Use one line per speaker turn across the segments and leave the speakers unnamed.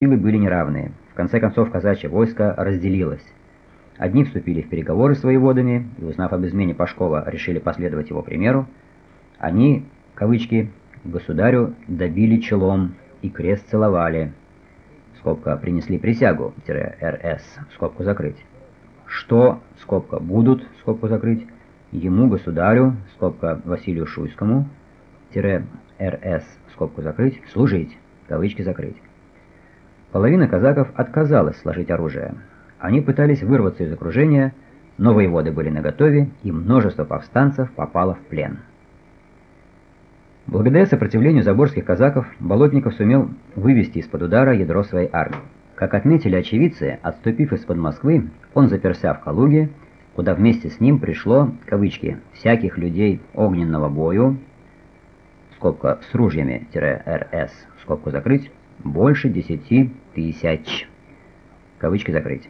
Силы были неравные. В конце концов казачье войско разделилось. Одни вступили в переговоры с воеводами и, узнав об измене Пашкова, решили последовать его примеру. Они, кавычки, государю добили челом и крест целовали. Скобка принесли присягу, РС, скобку закрыть. Что, скобка, будут, скобку закрыть, ему, государю, скобка Василию Шуйскому, РС, скобку закрыть, служить, кавычки закрыть. Половина казаков отказалась сложить оружие. Они пытались вырваться из окружения, но воеводы были наготове, и множество повстанцев попало в плен. Благодаря сопротивлению заборских казаков, Болотников сумел вывести из-под удара ядро своей армии. Как отметили очевидцы, отступив из-под Москвы, он заперся в Калуге, куда вместе с ним пришло, кавычки, «всяких людей огненного бою», скобка с ружьями-РС, скобку закрыть, больше десяти тысяч. Кавычки закрыть.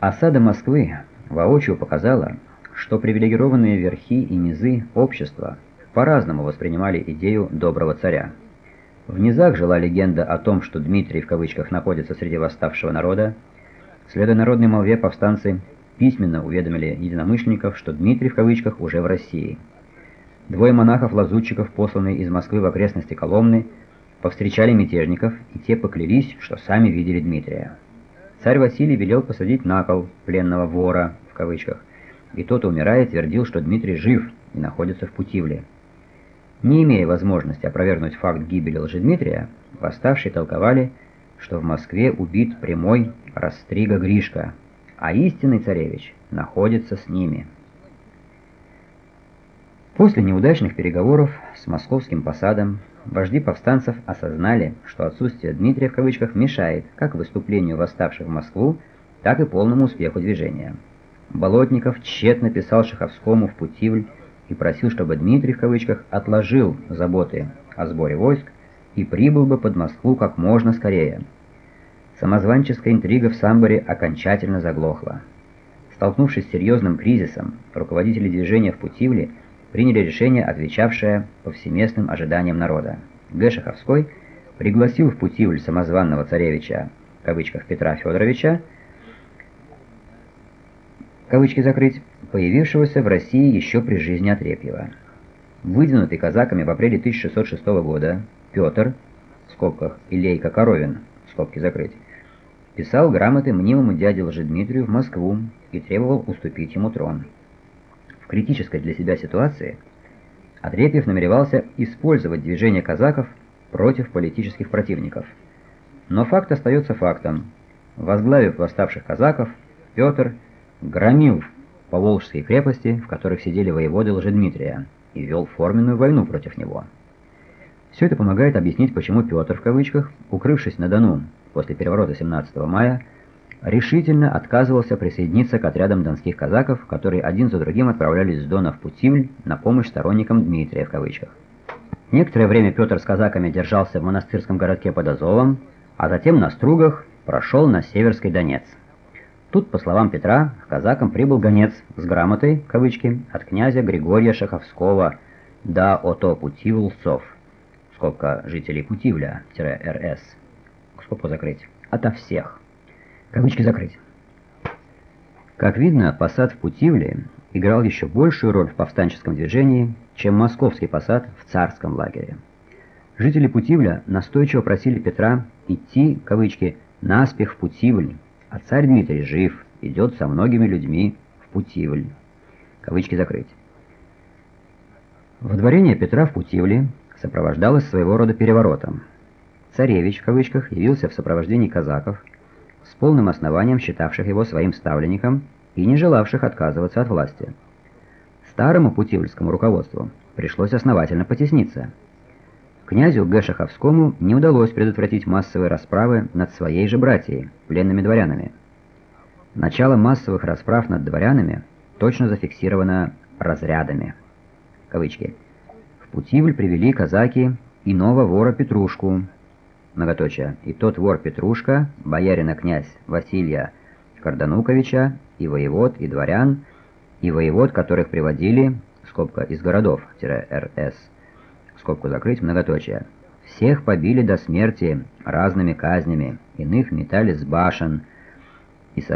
Осада Москвы воочию показала, что привилегированные верхи и низы общества по-разному воспринимали идею доброго царя. В низах жила легенда о том, что Дмитрий в кавычках находится среди восставшего народа. Следуя народной молве, повстанцы письменно уведомили единомышленников, что Дмитрий в кавычках уже в России. Двое монахов-лазутчиков, посланные из Москвы в окрестности Коломны, повстречали мятежников, и те поклялись, что сами видели Дмитрия. Царь Василий велел посадить на кол пленного «вора», в кавычках, и тот, умирая, твердил, что Дмитрий жив и находится в Путивле. Не имея возможности опровергнуть факт гибели Лжедмитрия, восставшие толковали, что в Москве убит прямой Растрига Гришка, а истинный царевич находится с ними. После неудачных переговоров с московским посадом вожди повстанцев осознали, что отсутствие Дмитрия в кавычках мешает как выступлению восставших в Москву, так и полному успеху движения. Болотников тщетно писал Шаховскому в Путивль и просил, чтобы Дмитрий в кавычках отложил заботы о сборе войск и прибыл бы под Москву как можно скорее. Самозванческая интрига в Самборе окончательно заглохла. Столкнувшись с серьезным кризисом, руководители движения в Путивле – приняли решение, отвечавшее повсеместным ожиданиям народа. Г. Пригласил в Путивль самозванного царевича, в кавычках Петра Федоровича, кавычки закрыть, появившегося в России еще при жизни Отрепьева. Выдвинутый казаками в апреле 1606 года Петр, в скобках Илейка Коровин, скобки закрыть, писал грамоты мнимому дяде Лжедмитрию в Москву и требовал уступить ему трон. Критической для себя ситуации Отрепьев намеревался использовать движение казаков против политических противников. Но факт остается фактом. Возглавив восставших казаков, Петр громил поволжские крепости, в которых сидели воеводы Лжедмитрия, и вел форменную войну против него. Все это помогает объяснить, почему Петр, в кавычках, укрывшись на Дону после переворота 17 мая, решительно отказывался присоединиться к отрядам донских казаков, которые один за другим отправлялись с Дона в Путивль на помощь сторонникам Дмитрия в кавычках. Некоторое время Петр с казаками держался в монастырском городке под Азовом, а затем на Стругах прошел на Северский Донец. Тут, по словам Петра, к казакам прибыл гонец с грамотой, кавычки, от князя Григория Шаховского до ото Путивлцов, скобка жителей Путивля-РС, скобку закрыть, ото всех. Кавычки закрыть. Как видно, посад в Путивле играл еще большую роль в повстанческом движении, чем московский посад в царском лагере. Жители Путивля настойчиво просили Петра идти, кавычки, наспех в Путивль, а царь Дмитрий жив, идет со многими людьми в Путивль. Кавычки закрыть. Водворение Петра в Путивле сопровождалось своего рода переворотом. Царевич, в кавычках, явился в сопровождении казаков, с полным основанием считавших его своим ставленником и не желавших отказываться от власти. Старому путивльскому руководству пришлось основательно потесниться. Князю Г. Шаховскому не удалось предотвратить массовые расправы над своей же братьей, пленными дворянами. Начало массовых расправ над дворянами точно зафиксировано разрядами. Кавычки. В Путивль привели казаки иного вора Петрушку, многоточие, и тот вор Петрушка, боярина князь Василия Кардануковича, и воевод, и дворян, и воевод, которых приводили, скобка из городов, РС, скобку закрыть, многоточие, Всех побили до смерти разными казнями, иных метали с башен и сожгли